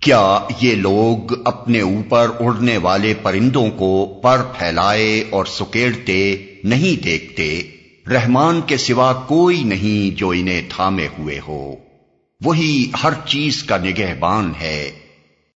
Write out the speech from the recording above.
کیا یہ لوگ اپنے اوپر اڑنے والے پرندوں کو پر پھیلائے اور سکیڑتے نہیں دیکھتے؟ رحمان کے سوا کوئی نہیں جو انہیں تھامے ہوئے ہو۔ وہی ہر چیز کا نگہبان ہے۔